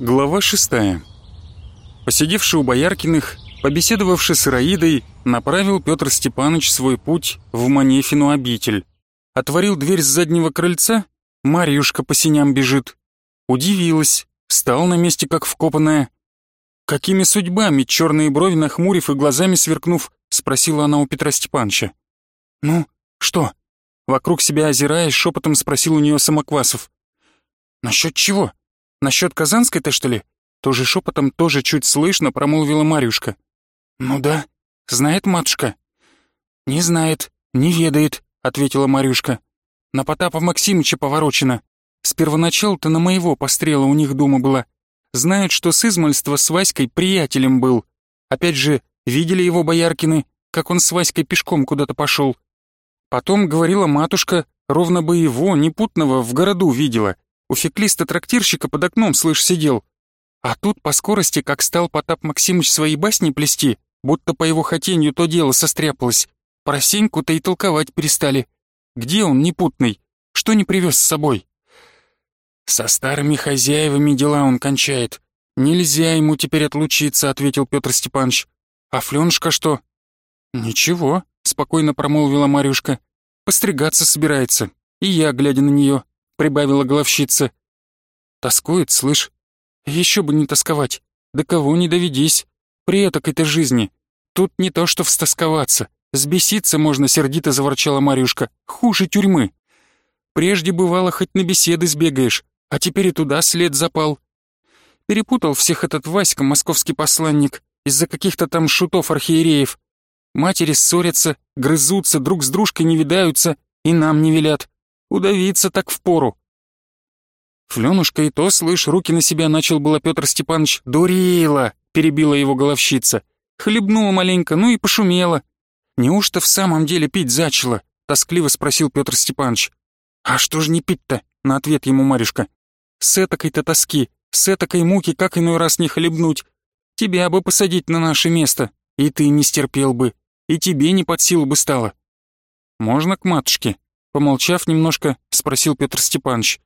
Глава шестая. Посидевший у Бояркиных, побеседовавший с Ираидой, направил Петр Степанович свой путь в Манефину обитель. Отворил дверь с заднего крыльца, Марьюшка по синям бежит. Удивилась, встал на месте как вкопанная. «Какими судьбами?» — черные брови нахмурив и глазами сверкнув, спросила она у Петра Степановича. «Ну, что?» Вокруг себя озираясь, шепотом спросил у нее Самоквасов. «Насчет чего? Насчет Казанской-то, что ли?» Тоже шепотом, тоже чуть слышно промолвила Марюшка. «Ну да. Знает матушка?» «Не знает, не ведает», — ответила Марюшка. «На Потапа Максимыча поворочена. С первоначала-то на моего пострела у них дома была. Знают, что с измальства с Васькой приятелем был. Опять же, видели его бояркины, как он с Васькой пешком куда-то пошел. Потом, говорила матушка, ровно бы его, непутного, в городу видела. У феклиста-трактирщика под окном, слышь, сидел. А тут по скорости, как стал Потап Максимыч свои басни плести, будто по его хотенью то дело состряпалось. Про Сеньку-то и толковать перестали. Где он, непутный? Что не привез с собой? Со старыми хозяевами дела он кончает. Нельзя ему теперь отлучиться, ответил Петр Степанович. А Флёнушка что? Ничего, спокойно промолвила Марюшка. Постригаться собирается. И я, глядя на нее, прибавила головщица. Тоскует, слышь? Еще бы не тосковать. До кого не доведись. При этой-то жизни. Тут не то, что встосковаться. Сбеситься можно, сердито заворчала Марюшка. Хуже тюрьмы. Прежде бывало, хоть на беседы сбегаешь, а теперь и туда след запал. Перепутал всех этот Васька, московский посланник, из-за каких-то там шутов-архиереев. Матери ссорятся, грызутся, друг с дружкой не видаются и нам не велят. Удавиться так впору. Флёнушка и то, слышь, руки на себя начал было Петр Степанович. «Дурила!» — перебила его головщица. Хлебнула маленько, ну и пошумела. «Неужто в самом деле пить зачала?» — тоскливо спросил Петр Степанович. «А что же не пить-то?» — на ответ ему Марюшка. «С этакой-то тоски, с этакой муки, как иной раз не хлебнуть? Тебя бы посадить на наше место, и ты не стерпел бы и тебе не под силу бы стало». «Можно к матушке?» Помолчав немножко, спросил Петр Степанович.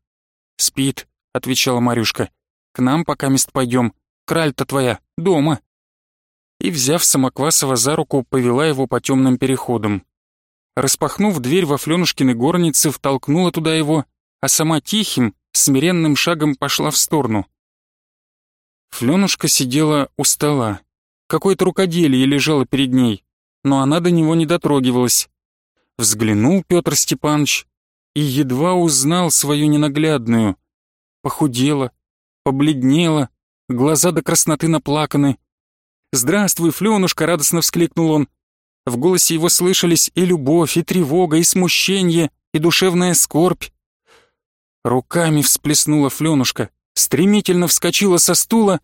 «Спит», — отвечала Марюшка. «К нам пока мест пойдем. Краль-то твоя, дома». И, взяв Самоквасова за руку, повела его по темным переходам. Распахнув дверь во Флёнушкины горницы, втолкнула туда его, а сама тихим, смиренным шагом пошла в сторону. Флёнушка сидела у стола. Какое-то рукоделие лежало перед ней но она до него не дотрогивалась. Взглянул Петр Степанович и едва узнал свою ненаглядную. Похудела, побледнела, глаза до красноты наплаканы. «Здравствуй, Флёнушка!» — радостно вскликнул он. В голосе его слышались и любовь, и тревога, и смущение, и душевная скорбь. Руками всплеснула Флёнушка, стремительно вскочила со стула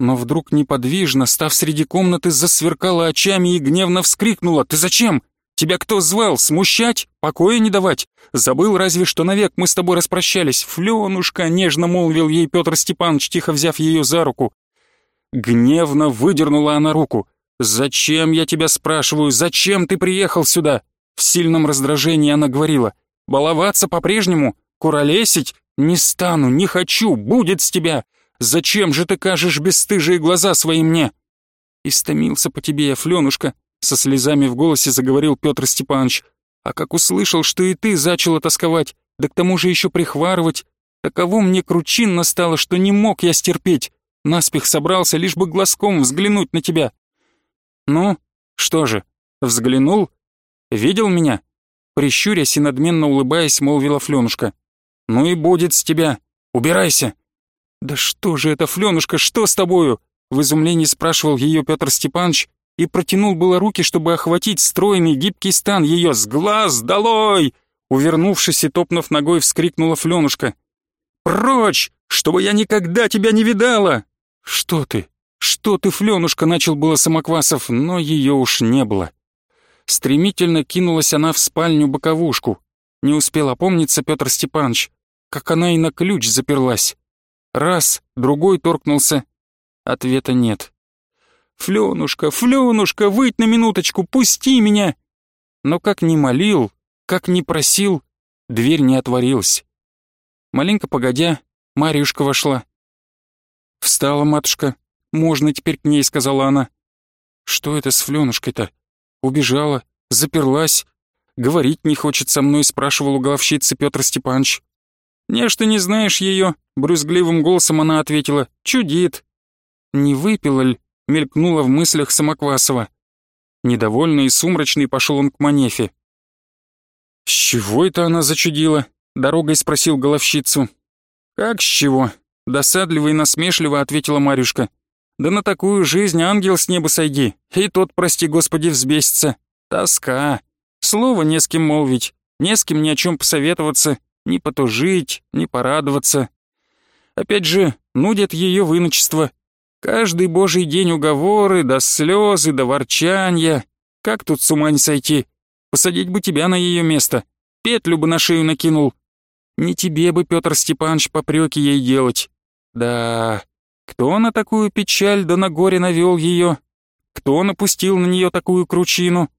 но вдруг неподвижно, став среди комнаты, засверкала очами и гневно вскрикнула. «Ты зачем? Тебя кто звал? Смущать? Покоя не давать? Забыл разве, что навек мы с тобой распрощались? Флёнушка!» — нежно молвил ей Петр Степанович, тихо взяв ее за руку. Гневно выдернула она руку. «Зачем, я тебя спрашиваю, зачем ты приехал сюда?» В сильном раздражении она говорила. «Баловаться по-прежнему? Куролесить? Не стану, не хочу, будет с тебя! Зачем же ты кажешь бесстыжие глаза свои мне?» «Истомился по тебе я, Флёнушка», — со слезами в голосе заговорил Петр Степанович. «А как услышал, что и ты зачала тосковать, да к тому же еще прихварывать, таково мне кручинно стало, что не мог я стерпеть. Наспех собрался, лишь бы глазком взглянуть на тебя». «Ну, что же, взглянул? Видел меня?» Прищурясь и надменно улыбаясь, молвила Флёнушка. «Ну и будет с тебя. Убирайся!» «Да что же это, Флёнушка, что с тобою?» В изумлении спрашивал ее Петр Степанович и протянул было руки, чтобы охватить стройный гибкий стан ее «С глаз долой!» Увернувшись и топнув ногой, вскрикнула Флёнушка. «Прочь! Чтобы я никогда тебя не видала!» «Что ты? Что ты, Флёнушка?» начал было Самоквасов, но ее уж не было. Стремительно кинулась она в спальню-боковушку. Не успел опомниться Петр Степанович, как она и на ключ заперлась. Раз, другой торкнулся. Ответа нет. «Флёнушка, Флёнушка, выйдь на минуточку, пусти меня!» Но как ни молил, как ни просил, дверь не отворилась. Маленько погодя, Марьюшка вошла. «Встала матушка. Можно теперь к ней», — сказала она. «Что это с Флёнушкой-то? Убежала, заперлась. Говорить не хочет со мной», — спрашивал у головщицы Пётр Степанович. «Не, что не знаешь её», — брюзгливым голосом она ответила. «Чудит». «Не выпила ль?» — мелькнула в мыслях Самоквасова. Недовольный и сумрачный пошел он к Манефе. «С чего это она зачудила?» — дорогой спросил головщицу. «Как с чего?» — досадливо и насмешливо ответила Марюшка. «Да на такую жизнь ангел с неба сойди, и тот, прости господи, взбесится. Тоска. Слово не с кем молвить, не с кем ни о чем посоветоваться, ни потужить, ни порадоваться. Опять же, нудят ее выночество. Каждый божий день уговоры, да слезы, да ворчанья. Как тут с ума не сойти? Посадить бы тебя на ее место, петлю бы на шею накинул. Не тебе бы, Петр Степанович, попреки ей делать. Да, кто на такую печаль да на горе навел ее? Кто напустил на нее такую кручину?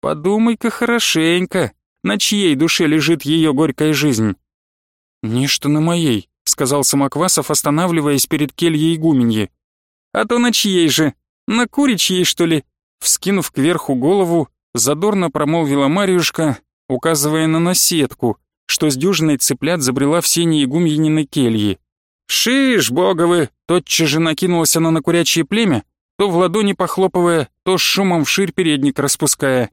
Подумай-ка хорошенько, на чьей душе лежит ее горькая жизнь. «Нечто на моей», — сказал Самоквасов, останавливаясь перед кельей игуменьи. «А то на чьей же? На куричьей, что ли?» Вскинув кверху голову, задорно промолвила Марьюшка, указывая на наседку, что с дюжиной цыплят забрела в сени игумьининой кельи. «Шиш, боговы!» Тотчас же накинулась она на курячье племя, то в ладони похлопывая, то с шумом вширь передник распуская.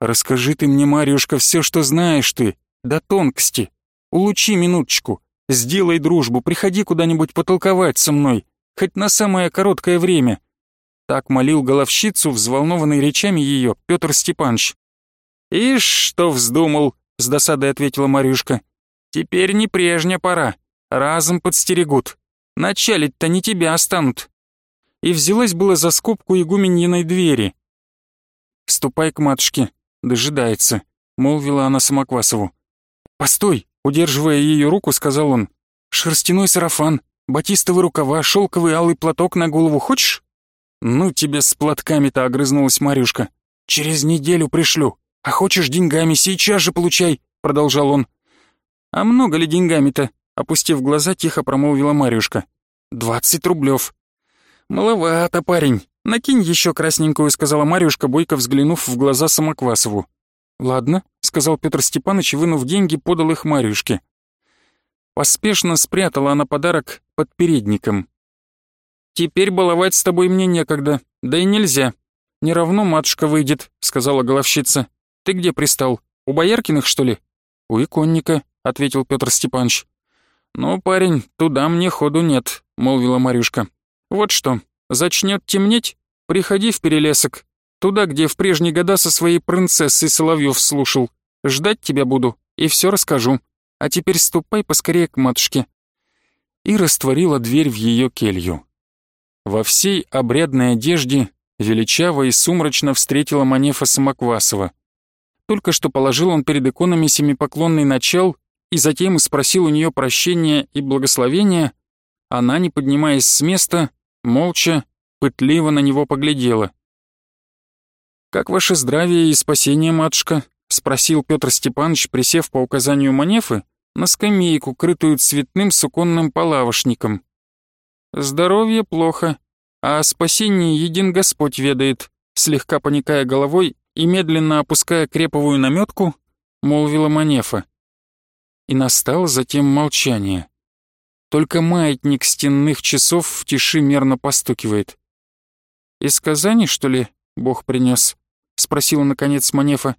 «Расскажи ты мне, Марьюшка, все, что знаешь ты, до тонкости. Улучи минуточку, сделай дружбу, приходи куда-нибудь потолковать со мной, хоть на самое короткое время». Так молил головщицу, взволнованный речами ее, Петр Степанович. «Ишь, что вздумал!» — с досадой ответила Марюшка. «Теперь не прежняя пора. Разом подстерегут. Началить-то не тебя станут». И взялась было за скобку игуменьиной двери. «Ступай к матушке, дожидается», — молвила она Самоквасову. «Постой!» — удерживая ее руку, сказал он. «Шерстяной сарафан, батистовые рукава, шелковый алый платок на голову хочешь?» «Ну тебе с платками-то», — огрызнулась Марюшка. «Через неделю пришлю. А хочешь деньгами, сейчас же получай», — продолжал он. «А много ли деньгами-то?» — опустив глаза, тихо промолвила Марюшка. «Двадцать рублев». «Маловато, парень. Накинь еще красненькую», — сказала Марюшка, бойко взглянув в глаза Самоквасову. «Ладно», — сказал Петр Степанович, вынув деньги, подал их Марюшке. Поспешно спрятала она подарок под передником. «Теперь баловать с тобой мне некогда, да и нельзя. Не равно матушка выйдет», — сказала головщица. «Ты где пристал? У Бояркиных, что ли?» «У иконника», — ответил Петр Степанович. «Ну, парень, туда мне ходу нет», — молвила Марюшка. «Вот что, зачнет темнеть, приходи в перелесок, туда, где в прежние года со своей принцессой Соловьев слушал. Ждать тебя буду и все расскажу. А теперь ступай поскорее к матушке». И растворила дверь в ее келью. Во всей обрядной одежде величаво и сумрачно встретила Манефа Самоквасова. Только что положил он перед иконами семипоклонный начал и затем спросил у нее прощения и благословения, она, не поднимаясь с места, молча, пытливо на него поглядела. «Как ваше здравие и спасение, матушка?» — спросил Петр Степанович, присев по указанию Манефы на скамейку, крытую цветным суконным палавошником. «Здоровье плохо, а о спасении един Господь ведает», слегка поникая головой и медленно опуская креповую наметку, молвила Манефа. И настало затем молчание. Только маятник стенных часов в тиши мерно постукивает. «Из Казани, что ли, Бог принес? спросила наконец Манефа.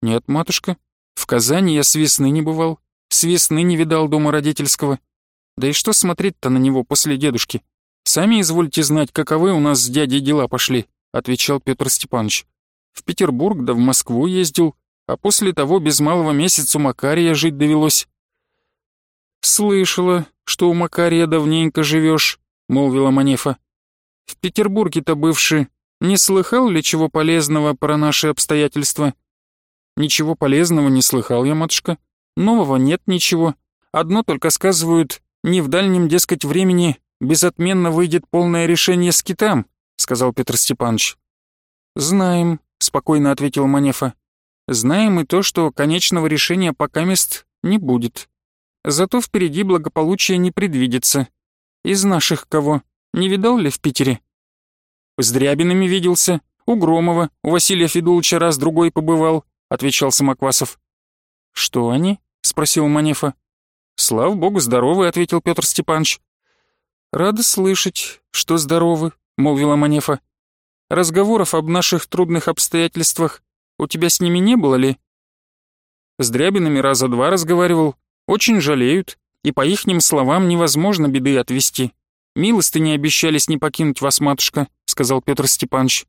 «Нет, матушка, в Казани я с весны не бывал, с весны не видал дома родительского. Да и что смотреть-то на него после дедушки? Сами извольте знать, каковы у нас с дядей дела пошли», — отвечал Петр Степанович. «В Петербург да в Москву ездил, а после того без малого месяца Макария жить довелось». «Слышала, что у Макария давненько живешь», — молвила Манефа. «В Петербурге-то бывший не слыхал ли чего полезного про наши обстоятельства?» «Ничего полезного не слыхал я, матушка. Нового нет ничего. Одно только сказывают, не в дальнем, дескать, времени безотменно выйдет полное решение с китам», — сказал Петр Степанович. «Знаем», — спокойно ответил Манефа. «Знаем и то, что конечного решения пока мест не будет. Зато впереди благополучия не предвидится. Из наших кого? Не видал ли в Питере? С Дрябинами виделся, у Громова, у Василия Федулыча раз-другой побывал, отвечал Самоквасов. Что они? Спросил Манефа. Слава богу, здоровы, ответил Петр Степанович. Рада слышать, что здоровы, молвила Манефа. Разговоров об наших трудных обстоятельствах у тебя с ними не было ли? С Дрябинами раза два разговаривал. Очень жалеют, и по ихним словам невозможно беды отвести. «Милости обещались не покинуть вас, матушка», — сказал Петр Степанович.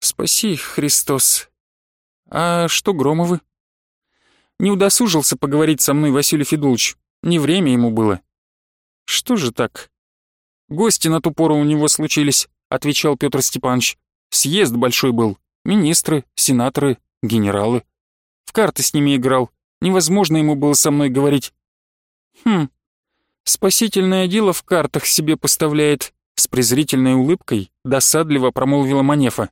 «Спаси их, Христос. А что Громовы?» «Не удосужился поговорить со мной Василий Федулович. Не время ему было». «Что же так?» «Гости на ту пору у него случились», — отвечал Петр Степанович. «Съезд большой был. Министры, сенаторы, генералы. В карты с ними играл. Невозможно ему было со мной говорить». «Хм, спасительное дело в картах себе поставляет», с презрительной улыбкой досадливо промолвила Манефа.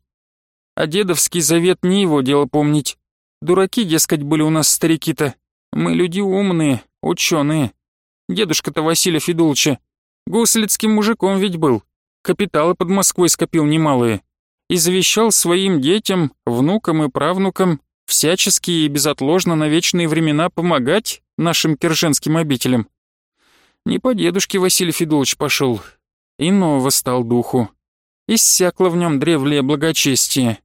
«А дедовский завет не его дело помнить. Дураки, дескать, были у нас старики-то. Мы люди умные, ученые. Дедушка-то Василия Федулыча гуслицким мужиком ведь был. Капиталы под Москвой скопил немалые. И завещал своим детям, внукам и правнукам всячески и безотложно на вечные времена помогать нашим керженским обителям. Не по дедушке Василий Федулович пошел, иного стал духу. Иссякло в нем древлее благочестие.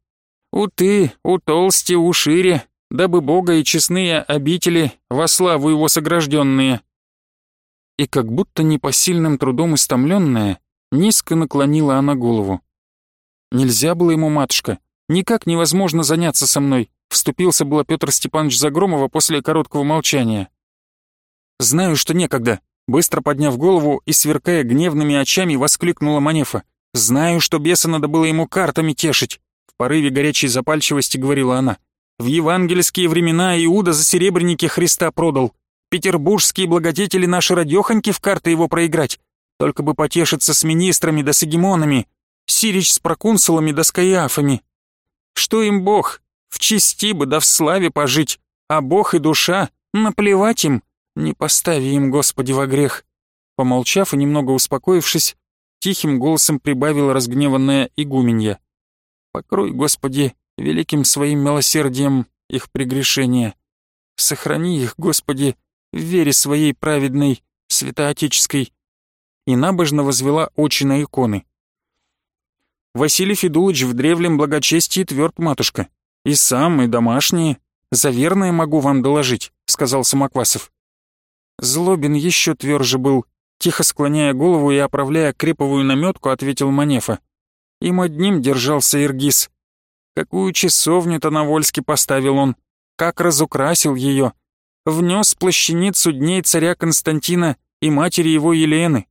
У ты, у толсти, у шире, дабы Бога и честные обители во славу его согражденные. И как будто непосильным трудом истомленная, низко наклонила она голову. Нельзя было ему, матушка, никак невозможно заняться со мной, вступился было Петр Степанович Загромова после короткого молчания. «Знаю, что некогда», Быстро подняв голову и сверкая гневными очами, воскликнула Манефа. «Знаю, что беса надо было ему картами тешить!» Порыве горячей запальчивости говорила она. «В евангельские времена Иуда за серебряники Христа продал. Петербургские благодетели наши радехоньки в карты его проиграть. Только бы потешиться с министрами да с эгемонами. Сирич с прокунсулами да с каиафами. Что им Бог? В чести бы да в славе пожить. А Бог и душа, наплевать им. Не постави им, Господи, во грех. Помолчав и немного успокоившись, тихим голосом прибавила разгневанная игуменья. Покрой, Господи, великим своим милосердием их прегрешения. Сохрани их, Господи, в вере своей праведной, святоотеческой. И набожно возвела очи на иконы. Василий Федулович в древлем благочестии тверд, матушка. И сам, и домашние. За верное могу вам доложить, сказал Самоквасов. Злобин еще тверже был. Тихо склоняя голову и оправляя креповую наметку, ответил Манефа. Им одним держался Иргиз. Какую часовню-то на Вольске поставил он, как разукрасил ее. Внес плащаницу дней царя Константина и матери его Елены.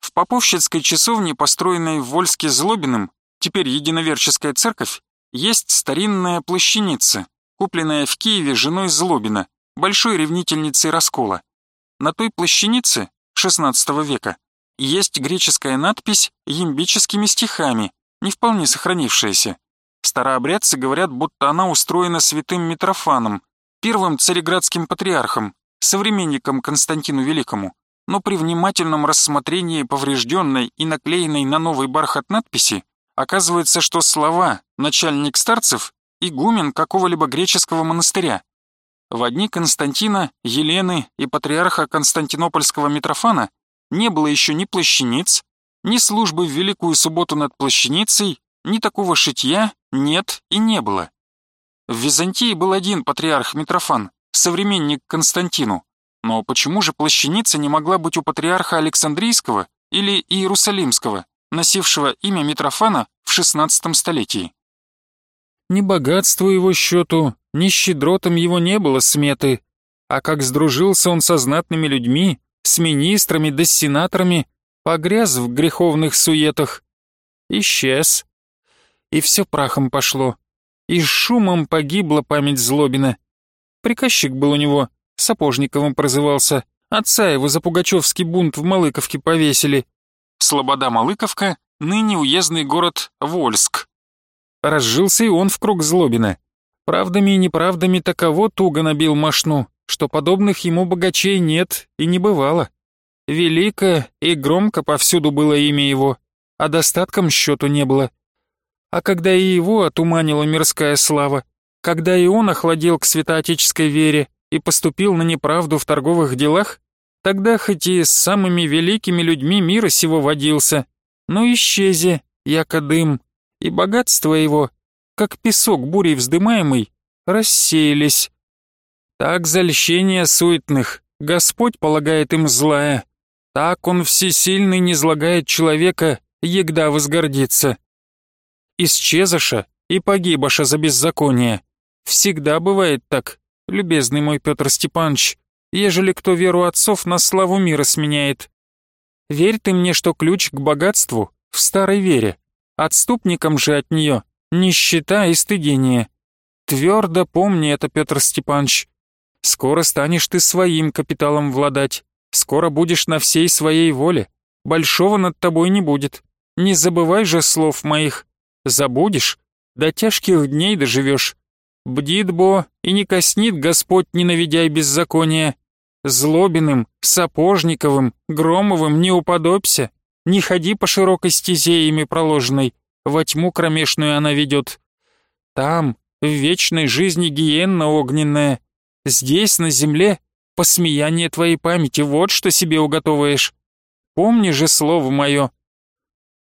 В Поповщицкой часовне, построенной в Вольске Злобиным, теперь единоверческая церковь, есть старинная плащаница, купленная в Киеве женой Злобина, большой ревнительницей раскола. На той плащанице XVI века есть греческая надпись ямбическими стихами, не вполне сохранившаяся. Старообрядцы говорят, будто она устроена святым Митрофаном, первым цареградским патриархом, современником Константину Великому, но при внимательном рассмотрении поврежденной и наклеенной на новый бархат надписи оказывается, что слова «начальник старцев» игумен какого-либо греческого монастыря. В одни Константина, Елены и патриарха Константинопольского Митрофана не было еще ни плащаниц, ни службы в Великую Субботу над плащаницей, ни такого шитья нет и не было. В Византии был один патриарх Митрофан, современник Константину, но почему же плащаница не могла быть у патриарха Александрийского или Иерусалимского, носившего имя Митрофана в XVI столетии? Не богатству его счету, ни щедротом его не было сметы, а как сдружился он со знатными людьми, с министрами да с сенаторами, погряз в греховных суетах. Исчез. И все прахом пошло. И шумом погибла память Злобина. Приказчик был у него, Сапожниковым прозывался. Отца его за пугачевский бунт в Малыковке повесили. Слобода-Малыковка, ныне уездный город Вольск. Разжился и он в круг Злобина. Правдами и неправдами таково туго набил мошну, что подобных ему богачей нет и не бывало. Велико и громко повсюду было имя его, а достатком счету не было. А когда и его отуманила мирская слава, когда и он охладел к святоотеческой вере и поступил на неправду в торговых делах, тогда хоть и с самыми великими людьми мира сего водился, но исчезе, яко дым, и богатство его, как песок бурей вздымаемый, рассеялись. Так за суетных Господь полагает им злая, так он всесильный не злагает человека, егда возгордится. Исчезаша и погибаша за беззаконие. Всегда бывает так, любезный мой Петр Степанович, ежели кто веру отцов на славу мира сменяет. Верь ты мне, что ключ к богатству в старой вере, отступникам же от нее нищета и стыдение. Твердо помни это, Петр Степанович. Скоро станешь ты своим капиталом владать, Скоро будешь на всей своей воле. Большого над тобой не будет. Не забывай же слов моих. Забудешь, до тяжких дней доживешь. Бдит Бо, и не коснит Господь, ненавидяй беззакония. Злобиным, Сапожниковым, Громовым не уподобься. Не ходи по широкой стезе ими проложенной, во тьму кромешную она ведет. Там, в вечной жизни гиенна огненная. Здесь, на земле, Посмеяние твоей памяти, вот что себе уготоваешь. Помни же слово мое.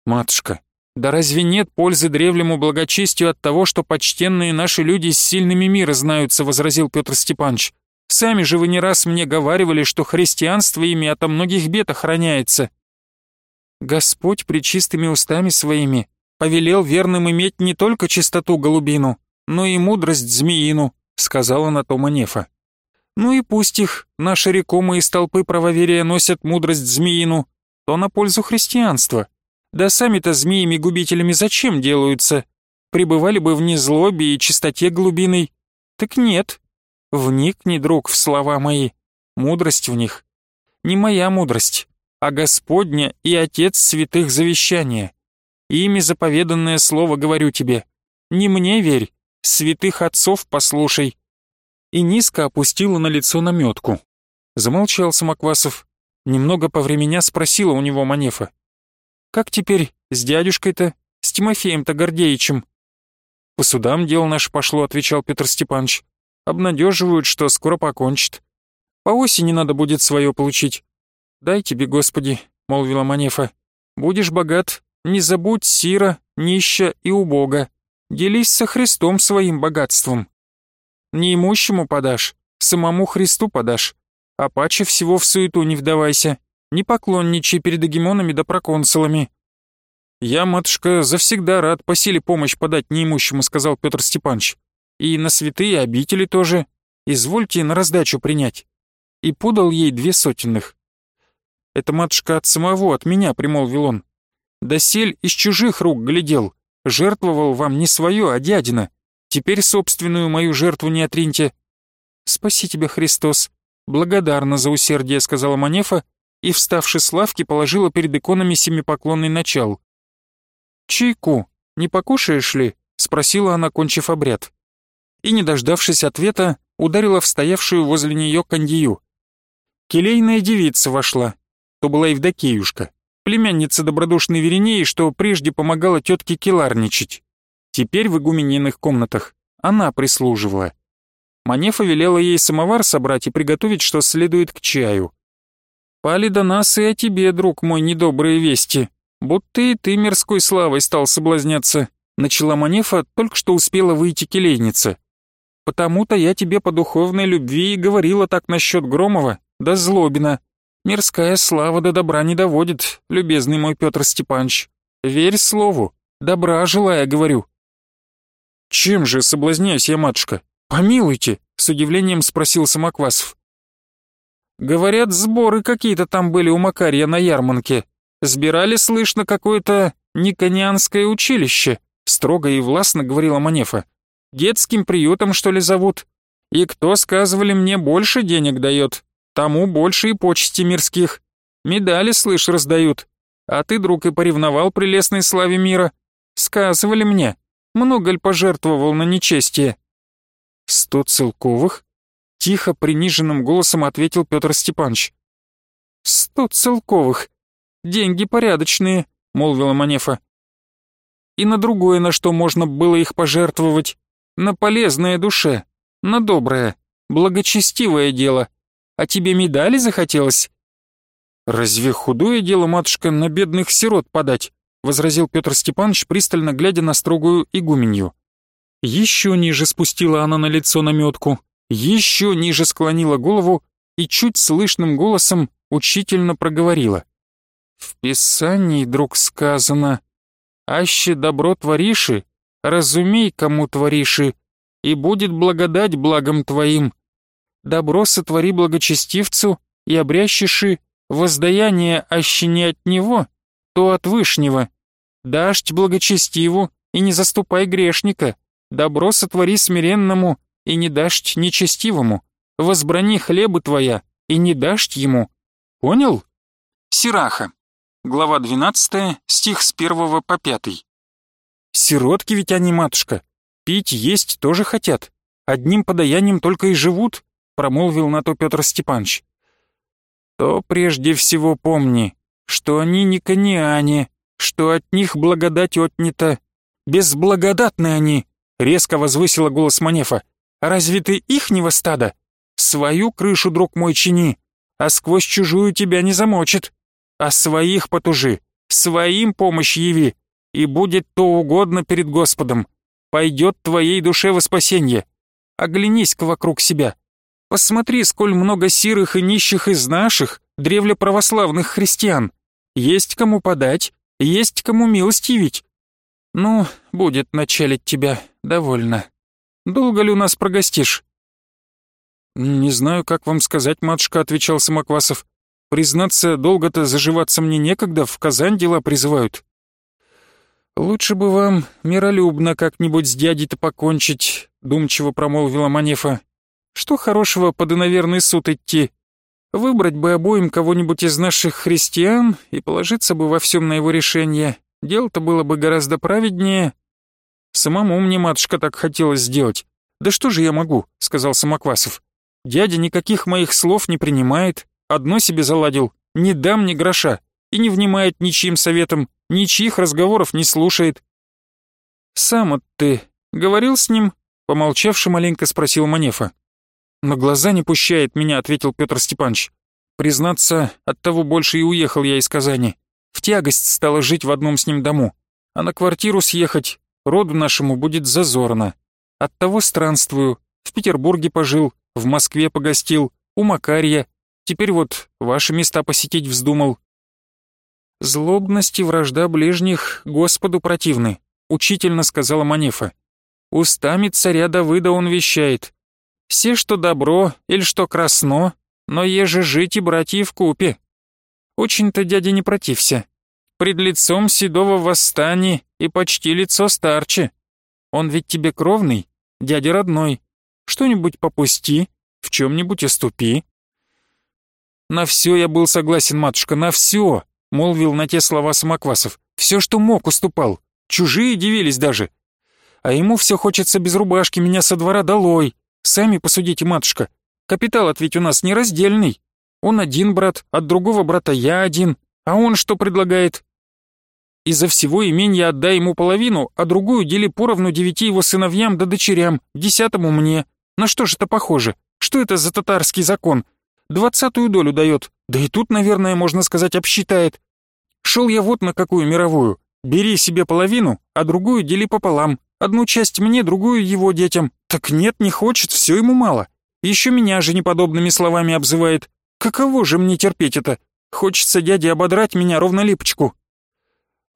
Матушка, да разве нет пользы древнему благочестию от того, что почтенные наши люди с сильными мира знаются, возразил Петр Степанович. Сами же вы не раз мне говаривали, что христианство ими ото многих бед охраняется. Господь причистыми устами своими повелел верным иметь не только чистоту голубину, но и мудрость змеину, сказала на то Манефа. Ну и пусть их, наши рекомы из толпы правоверия носят мудрость змеину, то на пользу христианства. Да сами-то змеями-губителями зачем делаются? Пребывали бы в незлобе и чистоте глубиной. Так нет. Вникни, друг, в слова мои. Мудрость в них. Не моя мудрость, а Господня и Отец святых завещания. Ими заповеданное слово говорю тебе. Не мне верь, святых отцов послушай и низко опустила на лицо наметку. Замолчал Самоквасов. Немного по времени спросила у него Манефа. «Как теперь с дядюшкой-то, с Тимофеем-то Гордеичем?» «По судам дело наше пошло», — отвечал Петр Степанович. «Обнадеживают, что скоро покончит. По осени надо будет свое получить». «Дай тебе, Господи», — молвила Манефа. «Будешь богат, не забудь сира, нища и убога. Делись со Христом своим богатством». Неимущему подашь, самому Христу подашь. А паче всего в суету не вдавайся, не поклонничай перед эгемонами да проконсулами». «Я, матушка, завсегда рад по силе помощь подать неимущему», — сказал Петр Степанович. «И на святые обители тоже. Извольте на раздачу принять». И подал ей две сотенных. «Это, матушка, от самого, от меня», — примолвил он. «Досель из чужих рук глядел, жертвовал вам не свое, а дядина. Теперь собственную мою жертву не отриньте». «Спаси тебя, Христос. Благодарна за усердие», — сказала Манефа, и, вставши с лавки, положила перед иконами семипоклонный начал. «Чайку не покушаешь ли?» — спросила она, кончив обряд. И, не дождавшись ответа, ударила в стоявшую возле нее кандию. Келейная девица вошла. То была Евдокеюшка, племянница добродушной Веренеи, что прежде помогала тетке келарничать. Теперь в игуменьиных комнатах она прислуживала. Манефа велела ей самовар собрать и приготовить, что следует к чаю. «Пали до нас и о тебе, друг мой, недобрые вести. Будто и ты мирской славой стал соблазняться», начала Манефа, только что успела выйти келейница. «Потому-то я тебе по духовной любви и говорила так насчет Громова да Злобина. Мирская слава до добра не доводит, любезный мой Петр Степанович. Верь слову, добра желая, говорю». «Чем же соблазняюсь я, матушка? Помилуйте!» — с удивлением спросил Самоквасов. «Говорят, сборы какие-то там были у Макария на ярмарке. Сбирали, слышно, какое-то никонианское училище», — строго и властно говорила Манефа. «Детским приютом, что ли, зовут? И кто, сказывали мне, больше денег дает, тому больше и почести мирских. Медали, слышь, раздают. А ты, друг, и поревновал прелестной славе мира. Сказывали мне, много ли пожертвовал на нечестие?» «Сто целковых?» — тихо, приниженным голосом ответил Петр Степанович. «Сто целковых. Деньги порядочные», — молвила Манефа. «И на другое, на что можно было их пожертвовать. На полезное душе, на доброе, благочестивое дело. А тебе медали захотелось?» «Разве худое дело, матушка, на бедных сирот подать?» — возразил Петр Степанович, пристально глядя на строгую игуменью. Еще ниже спустила она на лицо наметку, еще ниже склонила голову и чуть слышным голосом учительно проговорила. «В Писании, друг, сказано, «Аще добро твориши, разумей, кому твориши, и будет благодать благом твоим. Добро сотвори благочестивцу, и обрящиши воздаяние аще не от него, то от Вышнего. Дашь благочестиву, и не заступай грешника, добро сотвори смиренному, и не дашь нечестивому, возбрани хлебы твоя, и не дашь ему. Понял? Сираха. Глава 12, стих с 1 по 5. Сиротки ведь они, матушка. Пить, есть тоже хотят. Одним подаянием только и живут, промолвил на то Петр Степанович. То прежде всего помни, что они не кониане, что от них благодать отнята. Безблагодатны они, резко возвысила голос Манефа. Разве ты ихнего стада? Свою крышу, друг мой, чини, а сквозь чужую тебя не замочит. А своих потужи, своим помощь яви, и будет то угодно перед Господом. Пойдет твоей душе во спасенье. Оглянись-ка вокруг себя. Посмотри, сколь много сирых и нищих из наших, древлеправославных христиан. Есть кому подать, есть кому милостивить. Ну, будет началить тебя, довольно. Долго ли у нас прогостишь?» «Не знаю, как вам сказать, матушка», — отвечал Самоквасов. «Признаться, долго-то заживаться мне некогда, в Казань дела призывают». «Лучше бы вам миролюбно как-нибудь с дядей-то покончить», — думчиво промолвила Манефа. «Что хорошего под иноверный суд идти? Выбрать бы обоим кого-нибудь из наших христиан и положиться бы во всем на его решение. Дело-то было бы гораздо праведнее, Самому мне, матушка, так хотелось сделать. Да что же я могу, сказал Самоквасов. Дядя никаких моих слов не принимает, одно себе заладил, не дам ни гроша, и не внимает ничьим советом, ничьих разговоров не слушает. Сам от ты говорил с ним? Помолчавши маленько спросил Манефа. «На глаза не пущает меня», — ответил Петр Степанович. «Признаться, от того больше и уехал я из Казани. В тягость стало жить в одном с ним дому. А на квартиру съехать роду нашему будет зазорно. Оттого странствую, в Петербурге пожил, в Москве погостил, у Макарья, теперь вот ваши места посетить вздумал. Злобность и вражда ближних Господу противны, учительно сказала Манефа. Устами царя Давыда он вещает. Все, что добро или что красно, но еже жить и братья в купе. Очень-то дядя не протився, пред лицом седого восстания и почти лицо старче. Он ведь тебе кровный, дядя родной. Что-нибудь попусти, в чем-нибудь оступи. На все я был согласен, матушка, на все, молвил на те слова Самоквасов. Все, что мог, уступал. Чужие дивились даже. А ему все хочется без рубашки меня со двора долой. Сами посудите, матушка. Капитал ведь у нас нераздельный. Он один брат, от другого брата я один. А он что предлагает? Из-за всего имения отдай ему половину, а другую дели поровну девяти его сыновьям да дочерям, десятому мне. На что же это похоже? Что это за татарский закон? Двадцатую долю дает, да и тут, наверное, можно сказать, обсчитает. Шел я вот на какую мировую. Бери себе половину, а другую дели пополам. Одну часть мне, другую его детям. Так нет, не хочет, все ему мало. Еще меня же неподобными словами обзывает. Каково же мне терпеть это? Хочется дяде ободрать меня ровно липочку.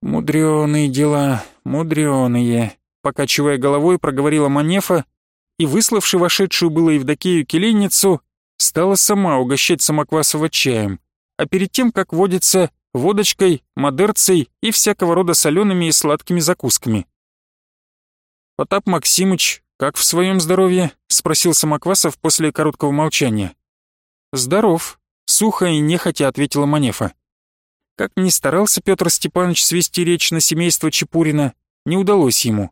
«Мудреные дела, мудреные», — покачивая головой, проговорила Манефа и, выславши вошедшую было Евдокию келейницу, стала сама угощать Самоквасова чаем, а перед тем, как водится, водочкой, модерцей и всякого рода солеными и сладкими закусками. «Потап Максимыч, как в своем здоровье?» — спросил Самоквасов после короткого молчания. «Здоров», — сухо и нехотя ответила Манефа. Как ни старался Петр Степанович свести речь на семейство Чепурина, не удалось ему.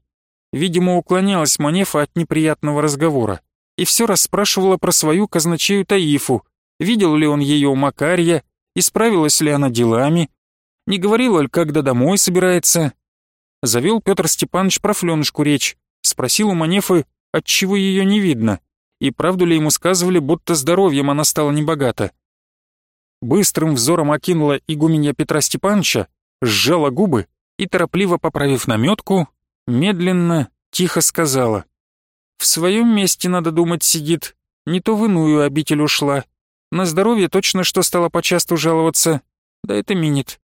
Видимо, уклонялась Манефа от неприятного разговора и все расспрашивала про свою казначею Таифу, видел ли он ее у Макарья, исправилась ли она делами, не говорила ли, когда домой собирается. Завел Петр Степанович про Фленушку речь, спросил у Манефы, отчего ее не видно, и правду ли ему сказывали, будто здоровьем она стала небогата. Быстрым взором окинула игуменья Петра Степановича, сжала губы и, торопливо поправив наметку, медленно, тихо сказала. «В своем месте, надо думать, сидит, не то в иную обитель ушла. На здоровье точно что стала почасту жаловаться, да это минит».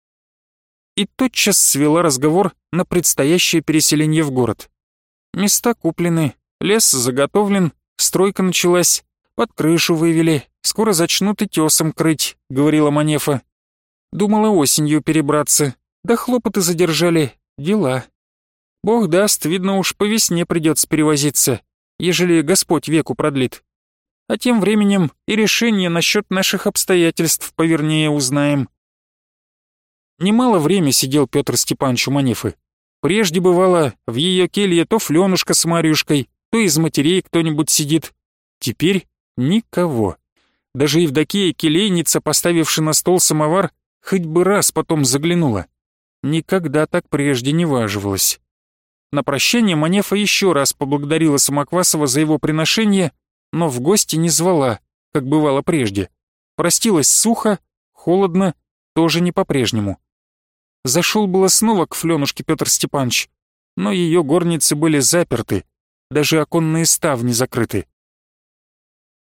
И тотчас свела разговор на предстоящее переселение в город. Места куплены, лес заготовлен, стройка началась, под крышу вывели, скоро зачнут и тесом крыть», — говорила Манефа. «Думала осенью перебраться, да хлопоты задержали, дела. Бог даст, видно уж по весне придется перевозиться, ежели Господь веку продлит. А тем временем и решение насчет наших обстоятельств повернее узнаем. Немало время сидел Петр Степанович у Манефы. Прежде бывало, в ее келье то Фленушка с Марьюшкой, то из матерей кто-нибудь сидит. Теперь никого. Даже Евдокия Келейница, поставивши на стол самовар, хоть бы раз потом заглянула никогда так прежде не важивалась. На прощание Манефа еще раз поблагодарила Самоквасова за его приношение, но в гости не звала, как бывало прежде. Простилась сухо, холодно, тоже не по-прежнему. Зашел было снова к Фленушке Петр Степанович, но ее горницы были заперты, даже оконные ставни закрыты.